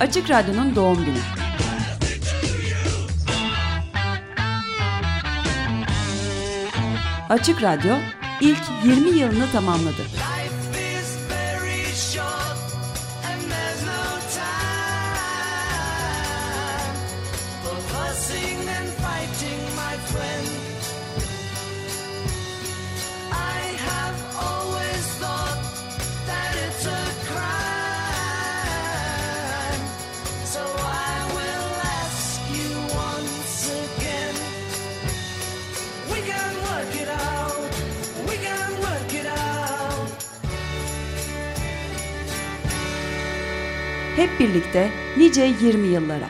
Açık Radyo'nun doğum günü. Açık Radyo ilk 20 yılını tamamladı. Hep birlikte nice 20 yıllara.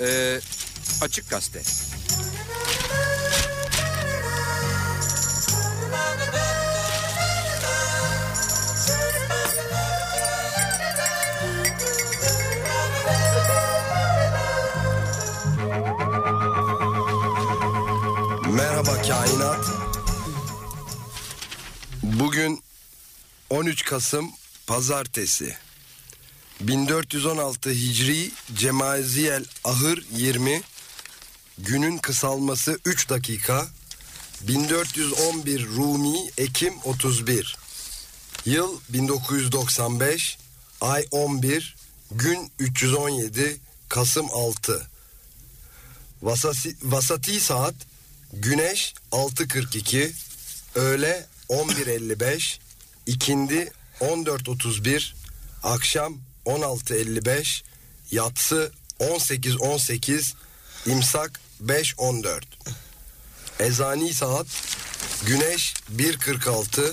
Ee, açık gazete. Bugün 13 Kasım Pazartesi. 1416 Hicri Cemaziyel Ahır 20 Günün kısalması 3 dakika. 1411 Rumi Ekim 31 Yıl 1995 Ay 11 Gün 317 Kasım 6 Vasasi, Vasati saat Güneş 6.42 Öğle 11.55 ikindi 14.31 Akşam 16.55 Yatsı 18.18 İmsak 5.14 Ezani saat Güneş 1.46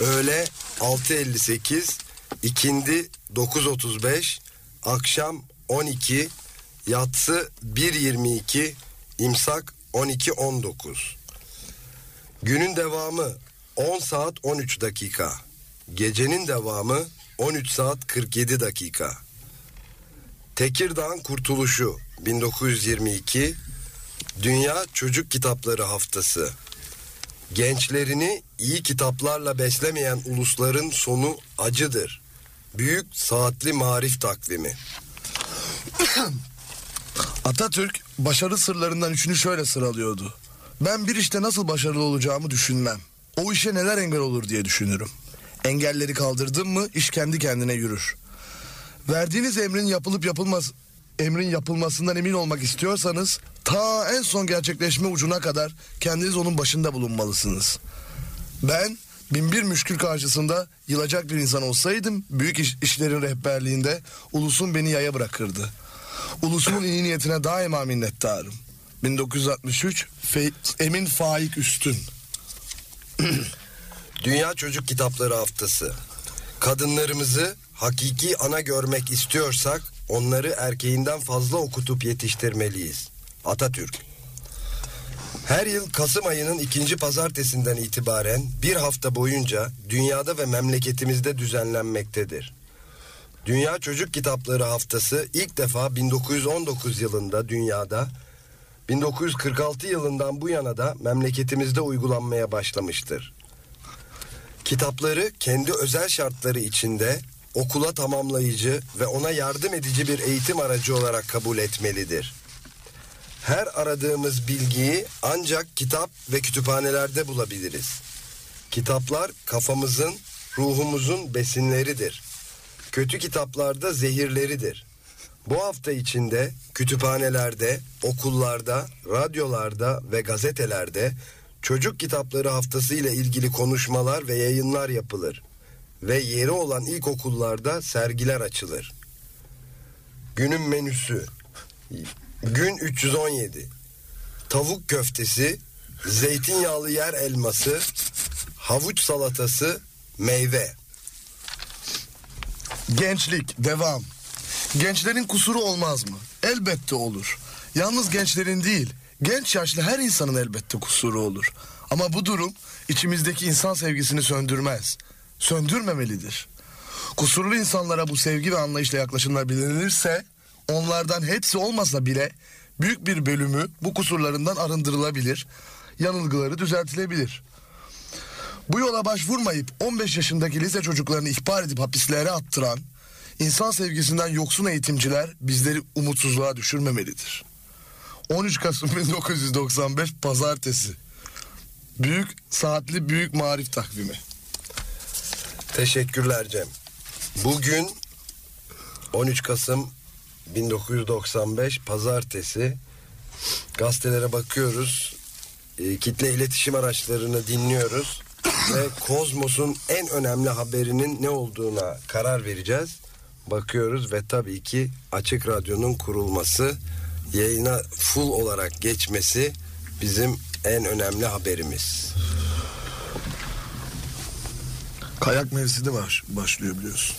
Öğle 6.58 ikindi 9.35 Akşam 12 Yatsı 1.22 İmsak 12.19 Günün devamı 10 saat 13 dakika Gecenin devamı 13 saat 47 dakika. Tekirdağ'ın kurtuluşu 1922 Dünya Çocuk Kitapları Haftası. Gençlerini iyi kitaplarla beslemeyen ulusların sonu acıdır. Büyük Saatli Marif Takvimi. Atatürk başarı sırlarından üçünü şöyle sıralıyordu. Ben bir işte nasıl başarılı olacağımı düşünmem. O işe neler engel olur diye düşünürüm. Engelleri kaldırdım mı iş kendi kendine yürür. Verdiğiniz emrin yapılıp yapılmaz emrin yapılmasından emin olmak istiyorsanız ta en son gerçekleşme ucuna kadar kendiniz onun başında bulunmalısınız. Ben binbir müşkül karşısında yılacak bir insan olsaydım büyük iş, işlerin rehberliğinde ulusun beni yaya bırakırdı. Ulusumun iyi niyetine daima minnettarım. 1963 Fe, Emin Faik Üstün Dünya Çocuk Kitapları Haftası. Kadınlarımızı hakiki ana görmek istiyorsak onları erkeğinden fazla okutup yetiştirmeliyiz. Atatürk. Her yıl Kasım ayının ikinci pazartesinden itibaren bir hafta boyunca dünyada ve memleketimizde düzenlenmektedir. Dünya Çocuk Kitapları Haftası ilk defa 1919 yılında dünyada, 1946 yılından bu yana da memleketimizde uygulanmaya başlamıştır. Kitapları kendi özel şartları içinde okula tamamlayıcı ve ona yardım edici bir eğitim aracı olarak kabul etmelidir. Her aradığımız bilgiyi ancak kitap ve kütüphanelerde bulabiliriz. Kitaplar kafamızın, ruhumuzun besinleridir. Kötü kitaplarda zehirleridir. Bu hafta içinde kütüphanelerde, okullarda, radyolarda ve gazetelerde çocuk kitapları haftası ile ilgili konuşmalar ve yayınlar yapılır ve yeri olan ilkokullarda sergiler açılır. Günün menüsü Gün 317 Tavuk köftesi Zeytinyağlı yer elması Havuç salatası Meyve Gençlik, devam. Gençlerin kusuru olmaz mı? Elbette olur. Yalnız gençlerin değil, genç yaşlı her insanın elbette kusuru olur. Ama bu durum içimizdeki insan sevgisini söndürmez. Söndürmemelidir. Kusurlu insanlara bu sevgi ve anlayışla yaklaşılabilirse onlardan hepsi olmasa bile büyük bir bölümü bu kusurlarından arındırılabilir, yanılgıları düzeltilebilir. Bu yola başvurmayıp 15 yaşındaki lise çocuklarını ihbar edip hapislere attıran, insan sevgisinden yoksun eğitimciler bizleri umutsuzluğa düşürmemelidir. 13 Kasım 1995 Pazartesi. Büyük saatli büyük marif takvimi. Teşekkürler Cem. Bugün 13 Kasım 1995 Pazartesi. Gazetelere bakıyoruz. E, kitle iletişim araçlarını dinliyoruz. Ve Kozmos'un en önemli haberinin ne olduğuna karar vereceğiz. Bakıyoruz ve tabii ki Açık Radyo'nun kurulması, yayına full olarak geçmesi bizim en önemli haberimiz. Kayak mevsimi var, başlıyor biliyorsun.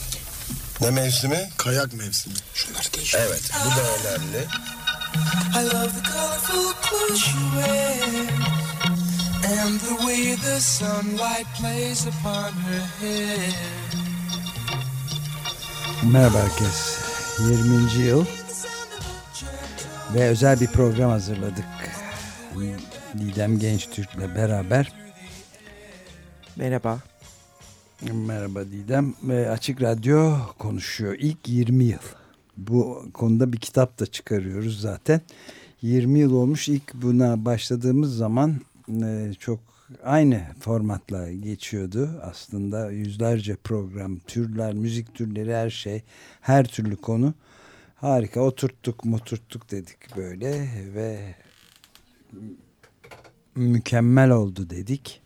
Ne mevsimi? Kayak mevsimi. Şunları geç. Evet, bu da önemli. I love the colorful clothes you wear and the way the sunlight plays upon her hair. Merhaba herkes. 20. yıl ve özel bir program hazırladık. Didem Gençtürk'le beraber. Merhaba. Merhaba Didem. Ve Açık Radyo konuşuyor. İlk 20 yıl. Bu konuda bir kitap da çıkarıyoruz zaten. 20 yıl olmuş ilk buna başladığımız zaman e, çok aynı formatla geçiyordu. Aslında yüzlerce program, türler, müzik türleri her şey, her türlü konu. Harika oturttuk muturttuk dedik böyle ve mükemmel oldu dedik.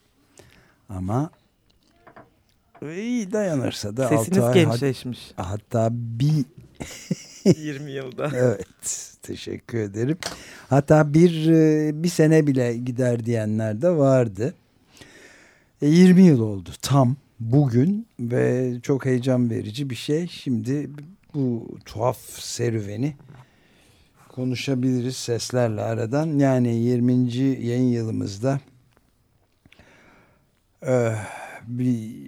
Ama iyi dayanırsa da Sesiniz altı ay, gençleşmiş. hatta bir 20 yılda. Evet, teşekkür ederim. Hatta bir e, bir sene bile gider diyenler de vardı. E, 20 yıl oldu tam bugün ve çok heyecan verici bir şey. Şimdi bu tuhaf serüveni konuşabiliriz seslerle aradan. Yani 20. yayın yılımızda e, bir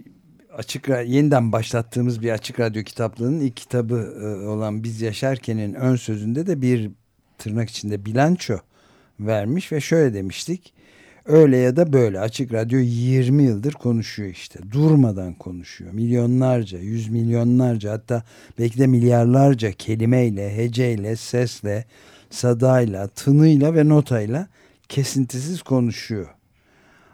açık yeniden başlattığımız bir açık radyo kitaplığının ilk kitabı e, olan Biz Yaşarken'in ön sözünde de bir tırnak içinde bilanço vermiş ve şöyle demiştik. Öyle ya da böyle açık radyo 20 yıldır konuşuyor işte. Durmadan konuşuyor. Milyonlarca, yüz milyonlarca hatta belki de milyarlarca kelimeyle, heceyle, sesle, sadayla, tınıyla ve notayla kesintisiz konuşuyor.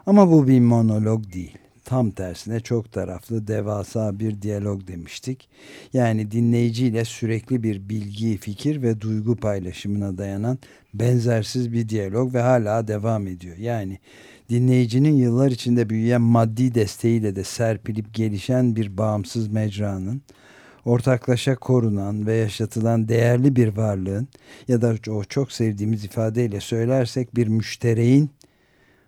Ama bu bir monolog değil. Tam tersine çok taraflı devasa bir diyalog demiştik. Yani dinleyiciyle sürekli bir bilgi, fikir ve duygu paylaşımına dayanan benzersiz bir diyalog ve hala devam ediyor. Yani dinleyicinin yıllar içinde büyüyen maddi desteğiyle de serpilip gelişen bir bağımsız mecranın, ortaklaşa korunan ve yaşatılan değerli bir varlığın ya da o çok sevdiğimiz ifadeyle söylersek bir müştereğin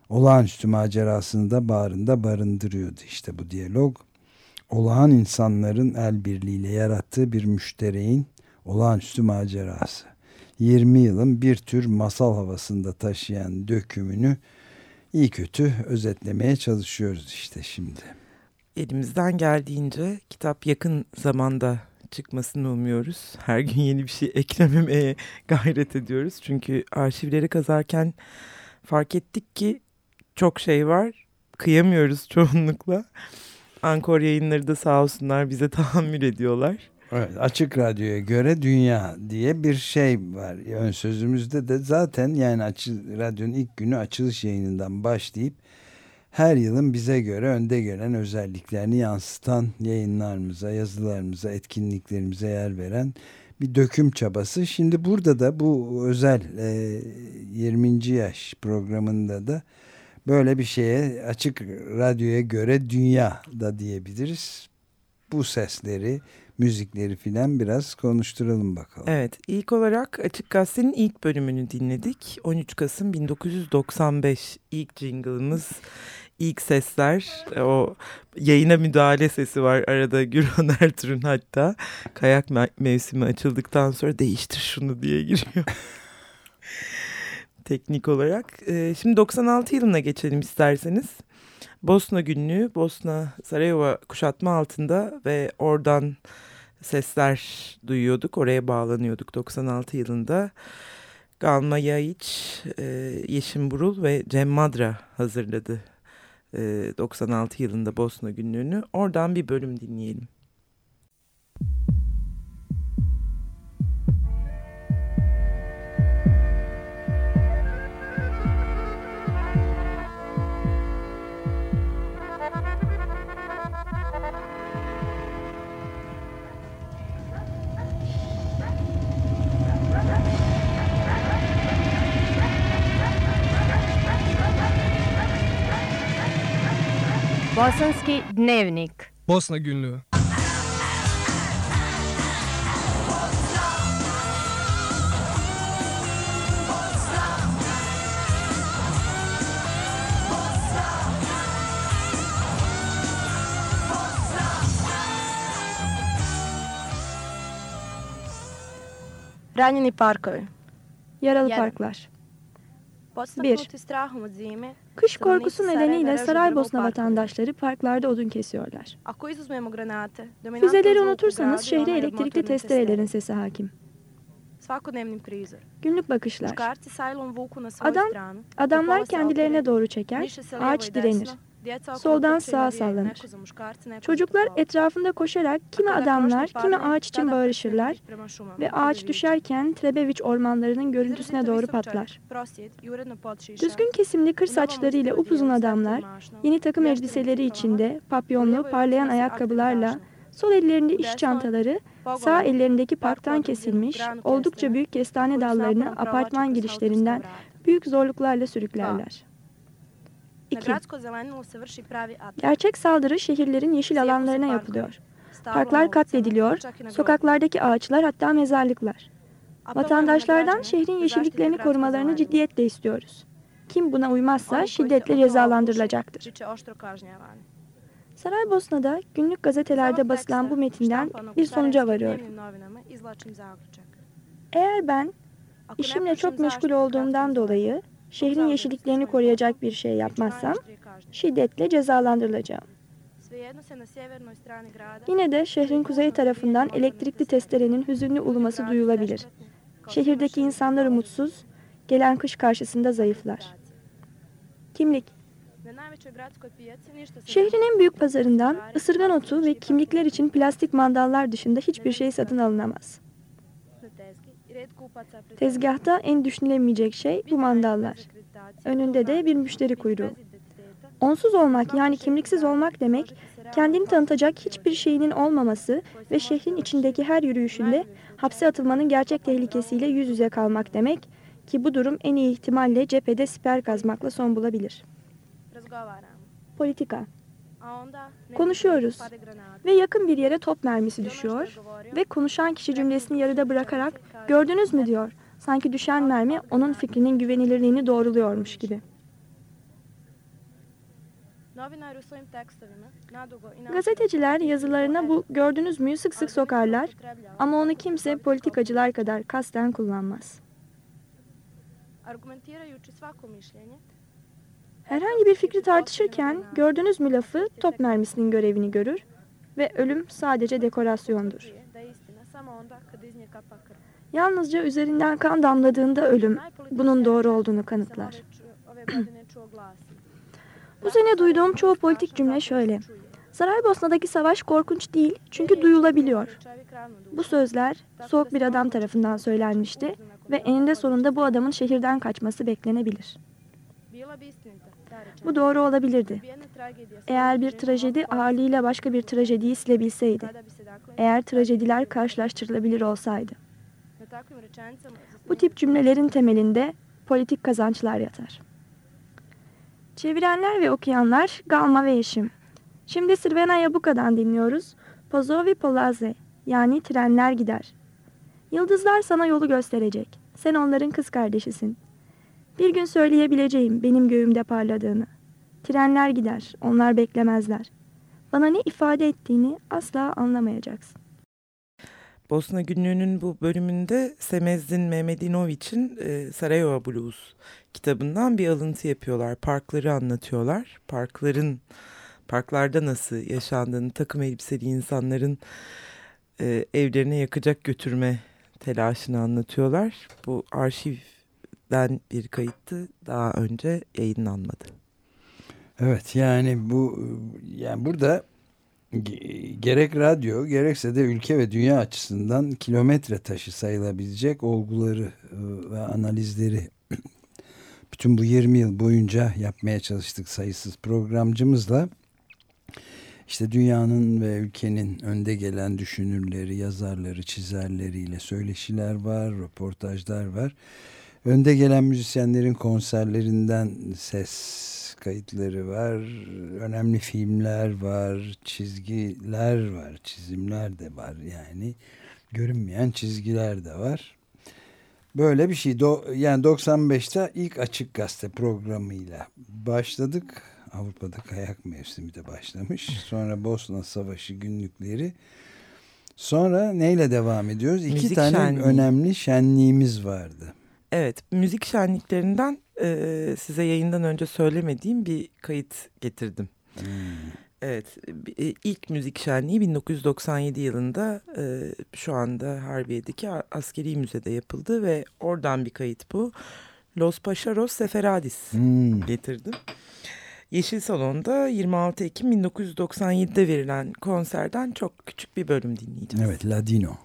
olağanüstü macerasını da bağrında barındırıyordu işte bu diyalog. Olağan insanların el birliğiyle yarattığı bir müştereğin olağanüstü macerası. 20 yılın bir tür masal havasında taşıyan dökümünü iyi kötü özetlemeye çalışıyoruz işte şimdi. Elimizden geldiğince kitap yakın zamanda çıkmasını umuyoruz. Her gün yeni bir şey eklememeye gayret ediyoruz. Çünkü arşivleri kazarken fark ettik ki çok şey var. Kıyamıyoruz çoğunlukla. Ankor yayınları da sağ olsunlar bize tahammül ediyorlar. Evet, açık radyoya göre dünya diye bir şey var. Ön sözümüzde de zaten yani açık radyonun ilk günü açılış yayınından başlayıp her yılın bize göre önde gelen özelliklerini yansıtan yayınlarımıza, yazılarımıza, etkinliklerimize yer veren bir döküm çabası. Şimdi burada da bu özel e, 20. yaş programında da böyle bir şeye açık radyoya göre dünya da diyebiliriz. Bu sesleri, müzikleri filan biraz konuşturalım bakalım. Evet, ilk olarak Açık Gazete'nin ilk bölümünü dinledik. 13 Kasım 1995 ilk jingle'ımız, ilk sesler, o yayına müdahale sesi var arada Gürhan Ertuğrul'un hatta kayak mevsimi açıldıktan sonra değiştir şunu diye giriyor. Teknik olarak. Şimdi 96 yılına geçelim isterseniz. Bosna günlüğü Bosna Sarayova kuşatma altında ve oradan sesler duyuyorduk. Oraya bağlanıyorduk 96 yılında. Galma Yayiç, e, Yeşim Burul ve Cem Madra hazırladı e, 96 yılında Bosna günlüğünü. Oradan bir bölüm dinleyelim. Bosanski dnevnik. Bosna günlüğü. Ranjeni parkovi. Yaralı Jedan. parklar. Podstaknuti strahom od zime, Kış korkusu nedeniyle Saraybosna vatandaşları parklarda odun kesiyorlar. Füzeleri unutursanız şehre elektrikli testerelerin sesi hakim. Günlük bakışlar. Adam-. Adamlar kendilerine doğru çeker, ağaç direnir. Soldan sağa sallanır. Çocuklar etrafında koşarak kimi adamlar, kimi ağaç için bağırışırlar ve ağaç düşerken Trebeviç ormanlarının görüntüsüne doğru patlar. Düzgün kesimli kır saçlarıyla stilu upuzun adamlar, yeni takım elbiseleri içinde, papyonlu, parlayan ayakkabılarla, sol ellerinde iş çantaları, sağ ellerindeki park parktan kesilmiş, oldukça büyük kestane dallarını apartman girişlerinden büyük zorluklarla sürüklerler. Na 2. gradsko zelenilo se vrši pravi atak. Gerçek saldırı şehirlerin yeşil alanlarına yapılıyor. Parklar katlediliyor, sokaklardaki ağaçlar hatta mezarlıklar. Vatandaşlardan şehrin yeşilliklerini korumalarını ciddiyetle istiyoruz. Kim buna uymazsa şiddetle cezalandırılacaktır. Saraybosna'da günlük gazetelerde basılan bu metinden bir sonuca varıyorum. Eğer ben işimle çok meşgul olduğumdan dolayı şehrin yeşilliklerini koruyacak bir şey yapmazsam şiddetle cezalandırılacağım. Yine de şehrin kuzey tarafından elektrikli testerenin hüzünlü uluması duyulabilir. Şehirdeki insanlar umutsuz, gelen kış karşısında zayıflar. Kimlik Şehrin en büyük pazarından ısırgan otu ve kimlikler için plastik mandallar dışında hiçbir şey satın alınamaz. Tezgahta en düşünülemeyecek şey bu mandallar. Önünde de bir müşteri kuyruğu. Onsuz olmak yani kimliksiz olmak demek kendini tanıtacak hiçbir şeyinin olmaması ve şehrin içindeki her yürüyüşünde hapse atılmanın gerçek tehlikesiyle yüz yüze kalmak demek ki bu durum en iyi ihtimalle cephede siper kazmakla son bulabilir. Politika Konuşuyoruz. ve yakın bir yere top mermisi düşüyor ve konuşan kişi cümlesini yarıda bırakarak gördünüz mü diyor. Sanki düşen mermi onun fikrinin güvenilirliğini doğruluyormuş gibi. Gazeteciler yazılarına bu gördünüz müyü sık sık sokarlar ama onu kimse politikacılar kadar kasten kullanmaz. Herhangi bir fikri tartışırken gördünüz mü lafı top mermisinin görevini görür ve ölüm sadece dekorasyondur. Yalnızca üzerinden kan damladığında ölüm bunun doğru olduğunu kanıtlar. Bu sene duyduğum çoğu politik cümle şöyle. Saraybosna'daki savaş korkunç değil çünkü duyulabiliyor. Bu sözler soğuk bir adam tarafından söylenmişti ve eninde sonunda bu adamın şehirden kaçması beklenebilir. Bu doğru olabilirdi. Eğer bir trajedi ağırlığıyla başka bir trajediyi silebilseydi. Eğer trajediler karşılaştırılabilir olsaydı. Bu tip cümlelerin temelinde politik kazançlar yatar. Çevirenler ve okuyanlar Galma ve Yeşim. Şimdi Sirvena Yabuka'dan dinliyoruz. Pozovi Polaze yani trenler gider. Yıldızlar sana yolu gösterecek. Sen onların kız kardeşisin. Bir gün söyleyebileceğim benim göğümde parladığını. Trenler gider, onlar beklemezler. Bana ne ifade ettiğini asla anlamayacaksın. Bosna Günlüğü'nün bu bölümünde Semezdin Mehmedinoviç'in e, Sarajevo Blues kitabından bir alıntı yapıyorlar. Parkları anlatıyorlar. Parkların parklarda nasıl yaşandığını, takım elbiseli insanların e, evlerine yakacak götürme telaşını anlatıyorlar. Bu arşivden bir kayıttı. Daha önce yayınlanmadı. Evet yani bu yani burada gerek radyo gerekse de ülke ve dünya açısından kilometre taşı sayılabilecek olguları e, ve analizleri bütün bu 20 yıl boyunca yapmaya çalıştık sayısız programcımızla işte dünyanın ve ülkenin önde gelen düşünürleri, yazarları, çizerleriyle söyleşiler var, röportajlar var. Önde gelen müzisyenlerin konserlerinden ses kayıtları var, önemli filmler var, çizgiler var, çizimler de var yani. Görünmeyen çizgiler de var. Böyle bir şey. Do yani 95'te ilk Açık Gazete programıyla başladık. Avrupa'da kayak mevsimi de başlamış. Sonra Bosna Savaşı günlükleri. Sonra neyle devam ediyoruz? İki Müzik tane şenliği. önemli şenliğimiz vardı. Evet, müzik şenliklerinden e, size yayından önce söylemediğim bir kayıt getirdim. Hmm. Evet, e, ilk müzik şenliği 1997 yılında e, şu anda Harbiye'deki askeri müzede yapıldı ve oradan bir kayıt bu. Los Paşaros Seferadis Hmm. getirdim. Yeşil Salon'da 26 Ekim 1997'de verilen konserden çok küçük bir bölüm dinleyeceğiz. Evet, Ladino.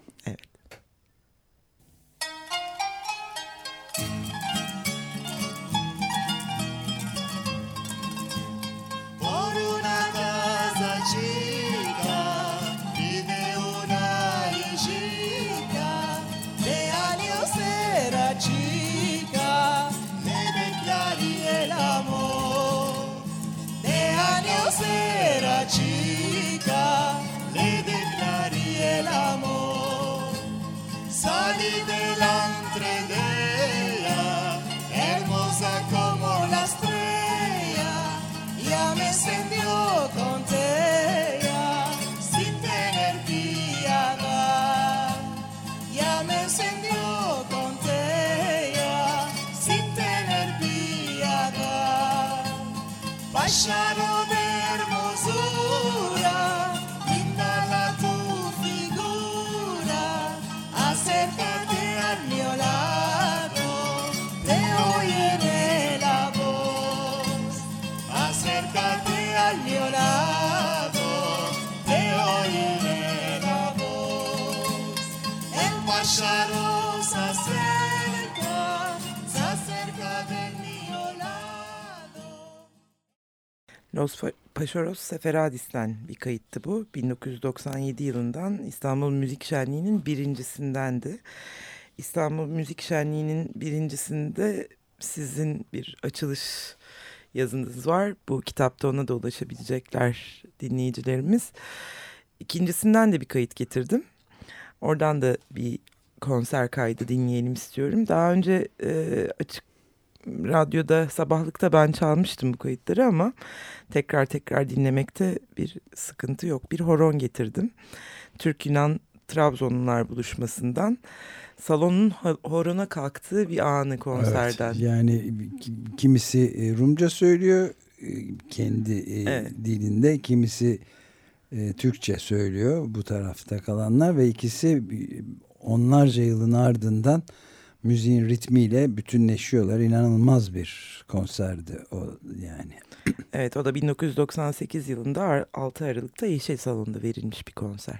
Los Pa- Paşaros Seferadis'ten bir kayıttı bu. 1997 yılından İstanbul Müzik Şenliği'nin birincisindendi. İstanbul Müzik Şenliği'nin birincisinde sizin bir açılış yazınız var. Bu kitapta ona da ulaşabilecekler dinleyicilerimiz. İkincisinden de bir kayıt getirdim. Oradan da bir konser kaydı dinleyelim istiyorum. Daha önce e, açık radyoda sabahlıkta ben çalmıştım bu kayıtları ama tekrar tekrar dinlemekte bir sıkıntı yok. Bir horon getirdim. Türk-Yunan Trabzonlular buluşmasından salonun ho- horona kalktığı bir anı konserden. Evet, yani ki- kimisi e, Rumca söylüyor e, kendi e, Evet. dilinde, kimisi Türkçe söylüyor bu tarafta kalanlar ve ikisi onlarca yılın ardından müziğin ritmiyle bütünleşiyorlar. İnanılmaz bir konserdi o yani. Evet o da 1998 yılında Ar- 6 Aralık'ta Yeşil Salon'da verilmiş bir konser.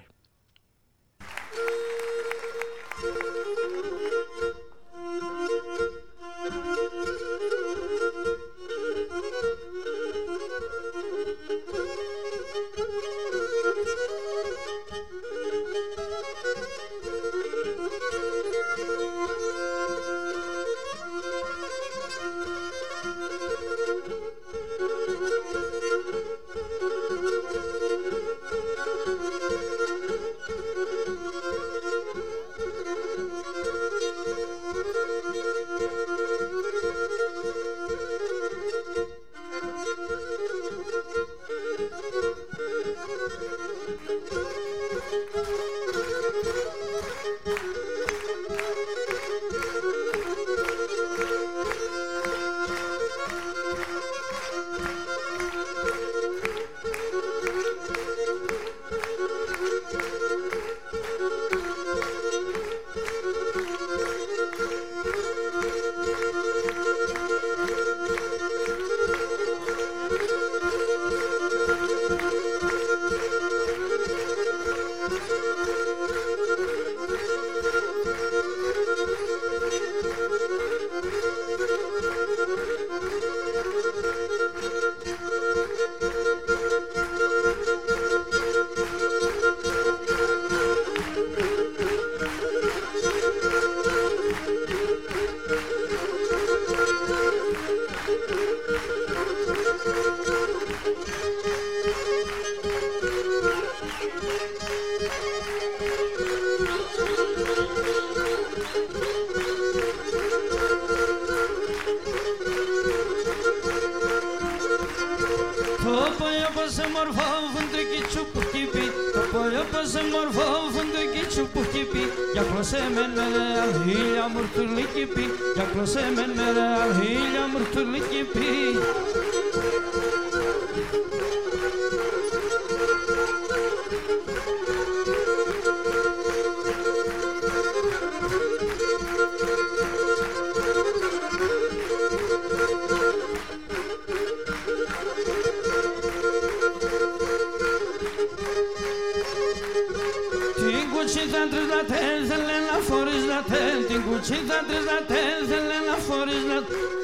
κουτσίδα τρεις να τέζελε να φορείς να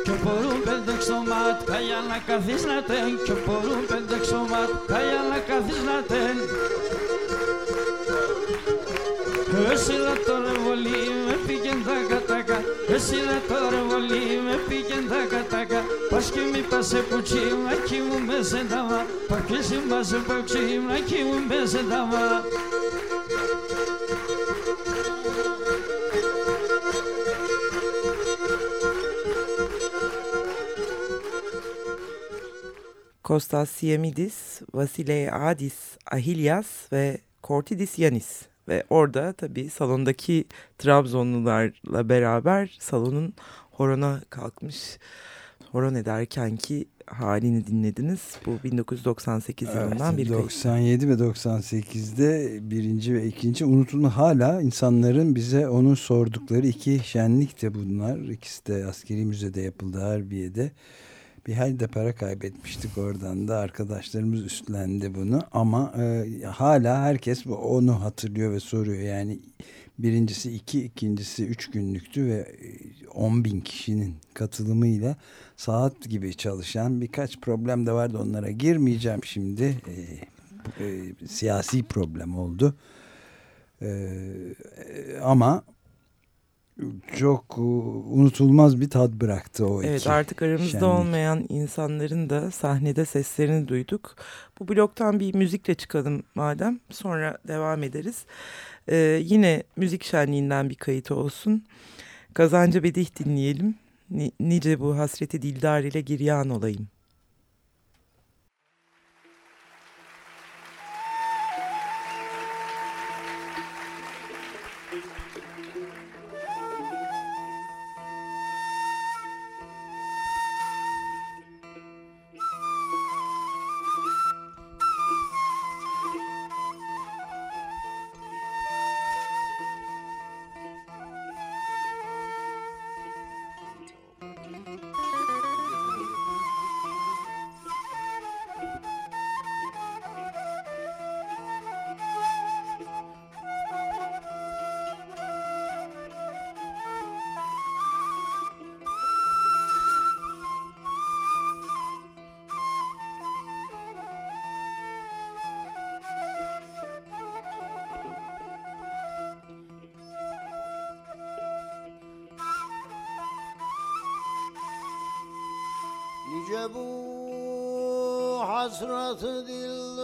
και μπορούν πέντε καλά για να καθείς να τέν και μπορούν πέντε ξωμάτια για να καθείς να τέν Εσύ να το ρεβολί με πήγαινε τα κατάκα. Εσύ να το ρεβολί με πήγαινε τα κατάκα. Πας και μη πας σε κουτσί να κοιμούμε σε ταμά Πας και μη πας σε κουτσί να κοιμούμε σε ταμά Kostas Siemidis, Vasilei Adis Ahilias ve Kortidis Yanis. Ve orada tabii salondaki Trabzonlularla beraber salonun horona kalkmış horon ederken ki halini dinlediniz. Bu 1998 yılından bir kayıt. 97 ve 98'de birinci ve ikinci unutulma hala insanların bize onu sordukları iki şenlik de bunlar. İkisi de askeri müzede yapıldı Harbiye'de. Bir halde para kaybetmiştik oradan da. Arkadaşlarımız üstlendi bunu. Ama e, hala herkes onu hatırlıyor ve soruyor. Yani birincisi iki ikincisi üç günlüktü ve 10 bin kişinin katılımıyla saat gibi çalışan birkaç problem de vardı. Onlara girmeyeceğim şimdi. E, e, siyasi problem oldu. E, ama çok unutulmaz bir tad bıraktı o Evet iki artık aramızda şenlik. olmayan insanların da sahnede seslerini duyduk. Bu bloktan bir müzikle çıkalım madem sonra devam ederiz. Ee, yine müzik şenliğinden bir kayıt olsun. Kazancı Bedih dinleyelim. Ni, nice bu hasreti dildar ile giryan olayım. Nice bu hasratı dillar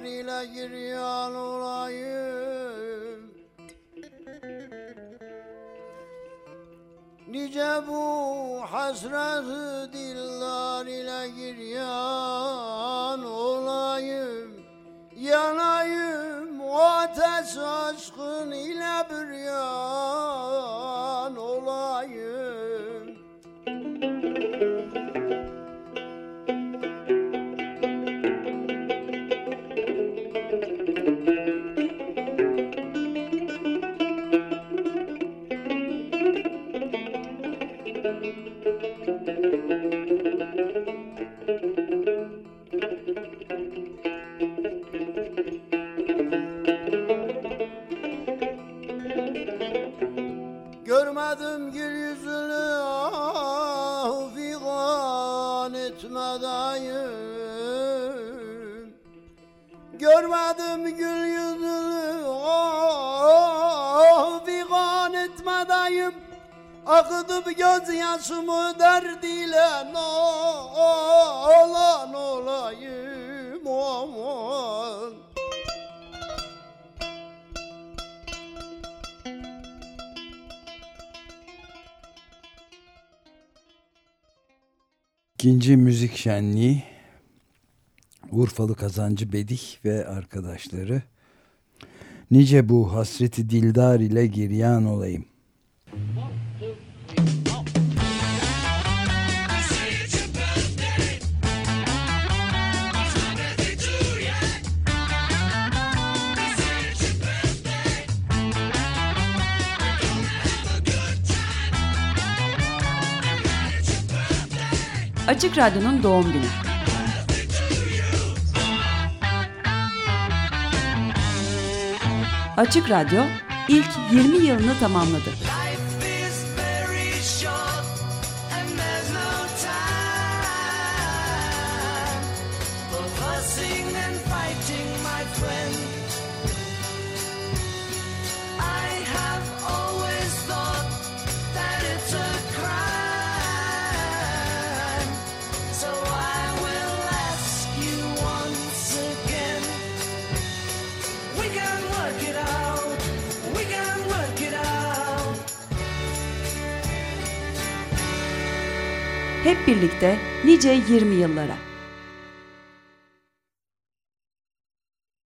ile giryan olayım. Nice bu hasratı dillar ile giryan gitmedeyim. Akıtıp göz yaşımı derdiyle olan olayım aman. İkinci müzik şenliği Urfalı Kazancı Bedih ve arkadaşları Nice bu hasreti dildar ile giryan olayım. Açık Radyo'nun doğum günü. Açık Radyo ilk 20 yılını tamamladı. hep birlikte nice 20 yıllara.